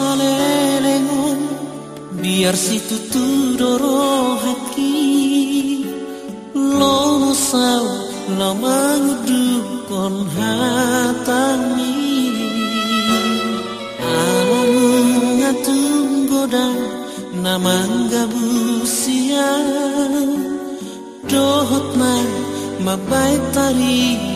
salelengon biar situ tudoro hati. Lono sao lamangudukon hatami alangatung godang namanggabusia dohotna mabaik tarik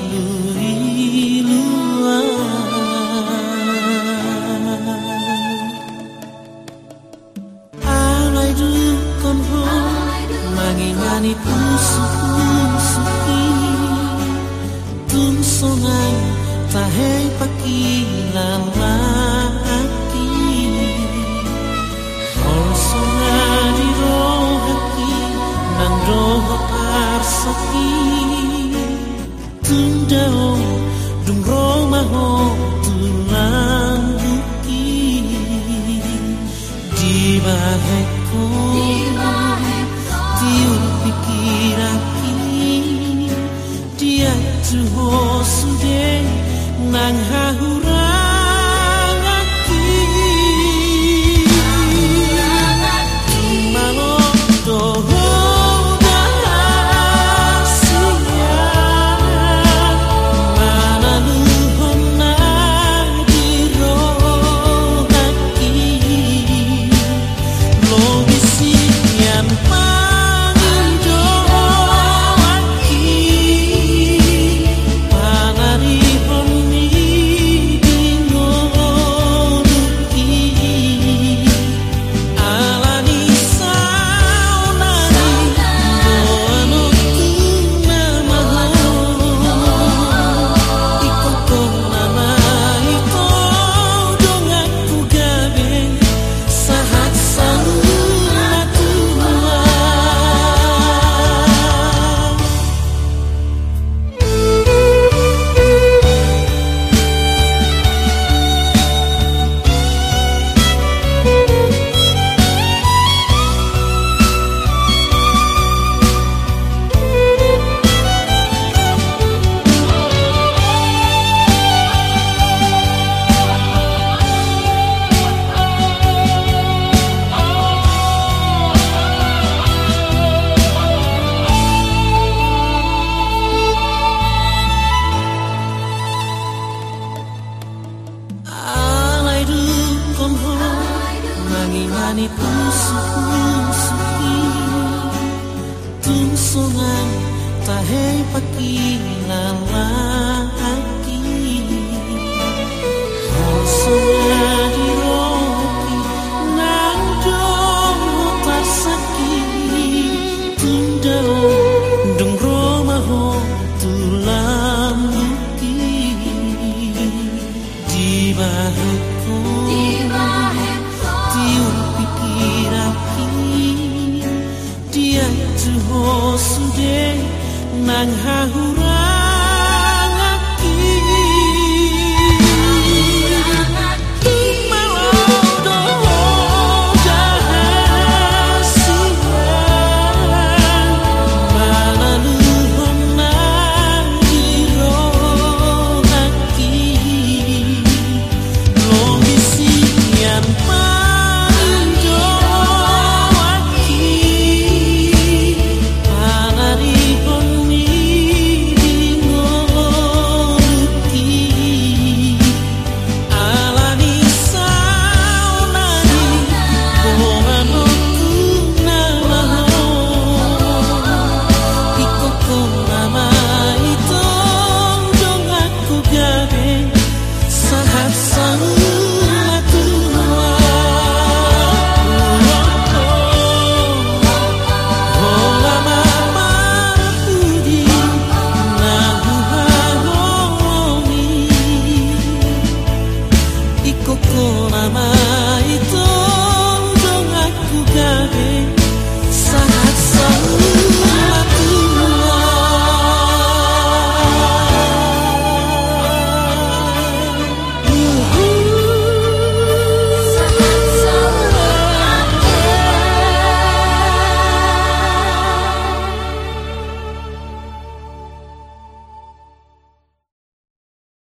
sungai Tahai pakilalah hati Ol sungai roh hati Nang roh parsati Tundau Dung roh maho tulang bukti Di bahai sungguh sedih nang hahur nga ni puso kong suki Tungsungan tahay pagkilala. Nang hahura mama.